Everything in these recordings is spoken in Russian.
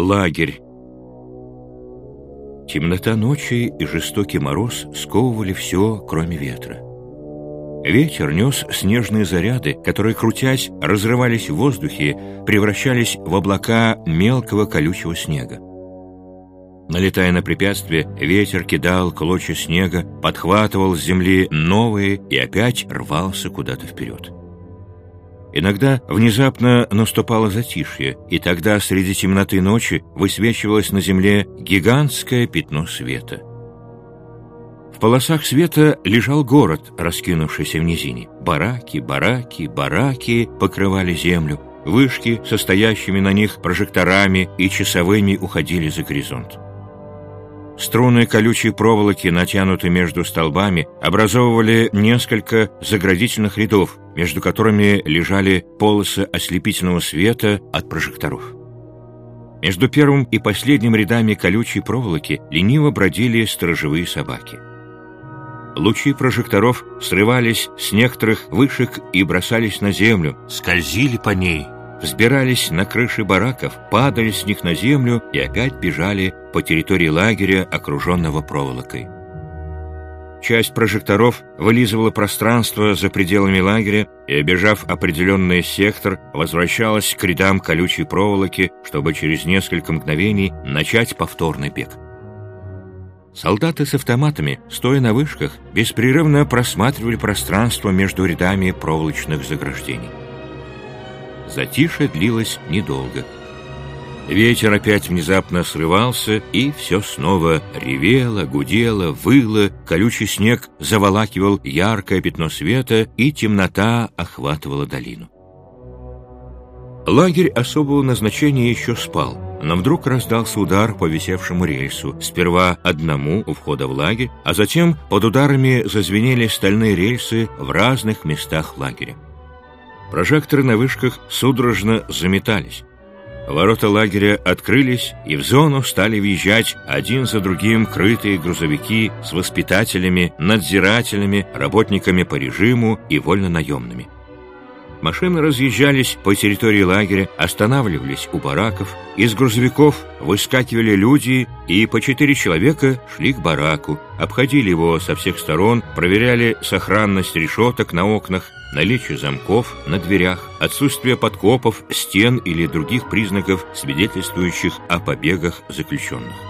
Лагерь. Темнота ночи и жестокий мороз сковывали все, кроме ветра. Ветер нес снежные заряды, которые, крутясь, разрывались в воздухе, превращались в облака мелкого колючего снега. Налетая на препятствие, ветер кидал клочья снега, подхватывал с земли новые и опять рвался куда-то вперед. Иногда внезапно наступало затишье, и тогда среди темноты ночи высвечивалось на земле гигантское пятно света. В полосах света лежал город, раскинувшийся в низине. Бараки, бараки, бараки покрывали землю. Вышки, состоящими на них прожекторами и часовыми, уходили за горизонт. Струны колючей проволоки, натянутые между столбами, образовывали несколько заградительных рядов, между которыми лежали полосы ослепительного света от прожекторов. Между первым и последним рядами колючей проволоки лениво бродили сторожевые собаки. Лучи прожекторов срывались с некоторых вышек и бросались на землю, скользили по ней – взбирались на крыши бараков, падали с них на землю и опять бежали по территории лагеря, окруженного проволокой. Часть прожекторов вылизывала пространство за пределами лагеря и, обежав определенный сектор, возвращалась к рядам колючей проволоки, чтобы через несколько мгновений начать повторный бег. Солдаты с автоматами, стоя на вышках, беспрерывно просматривали пространство между рядами проволочных заграждений. Затишье длилось недолго. Ветер опять внезапно срывался, и все снова ревело, гудело, выло, колючий снег заволакивал яркое пятно света, и темнота охватывала долину. Лагерь особого назначения еще спал, но вдруг раздался удар по висевшему рельсу. Сперва одному у входа в лагерь, а затем под ударами зазвенели стальные рельсы в разных местах лагеря. Прожекторы на вышках судорожно заметались. Ворота лагеря открылись, и в зону стали въезжать один за другим крытые грузовики с воспитателями, надзирателями, работниками по режиму и вольнонаемными. Машины разъезжались по территории лагеря, останавливались у бараков, из грузовиков выскакивали люди и по четыре человека шли к бараку, обходили его со всех сторон, проверяли сохранность решеток на окнах, наличие замков на дверях, отсутствие подкопов, стен или других признаков, свидетельствующих о побегах заключенных.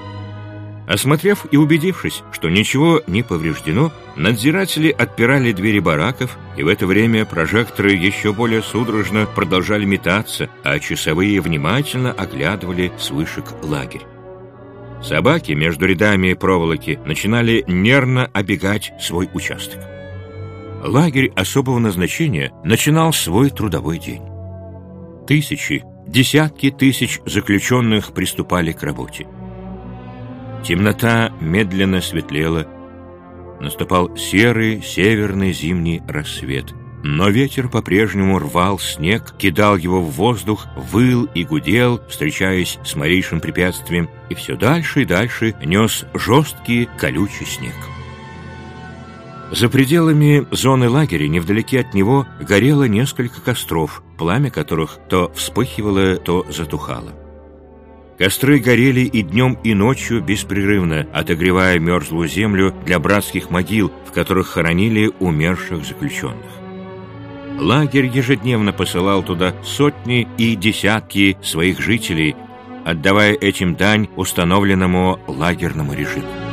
Осмотрев и убедившись, что ничего не повреждено, надзиратели отпирали двери бараков, и в это время прожекторы еще более судорожно продолжали метаться, а часовые внимательно оглядывали с вышек лагерь. Собаки между рядами проволоки начинали нервно обегать свой участок. Лагерь особого назначения начинал свой трудовой день. Тысячи, десятки тысяч заключенных приступали к работе. Темнота медленно светлела. Наступал серый северный зимний рассвет. Но ветер по-прежнему рвал снег, кидал его в воздух, выл и гудел, встречаясь с малейшим препятствием, и все дальше и дальше нес жесткий колючий снег. За пределами зоны лагеря, невдалеке от него, горело несколько костров, пламя которых то вспыхивало, то затухало. Костры горели и днем, и ночью беспрерывно, отогревая мерзлую землю для братских могил, в которых хоронили умерших заключенных. Лагерь ежедневно посылал туда сотни и десятки своих жителей, отдавая этим дань установленному лагерному режиму.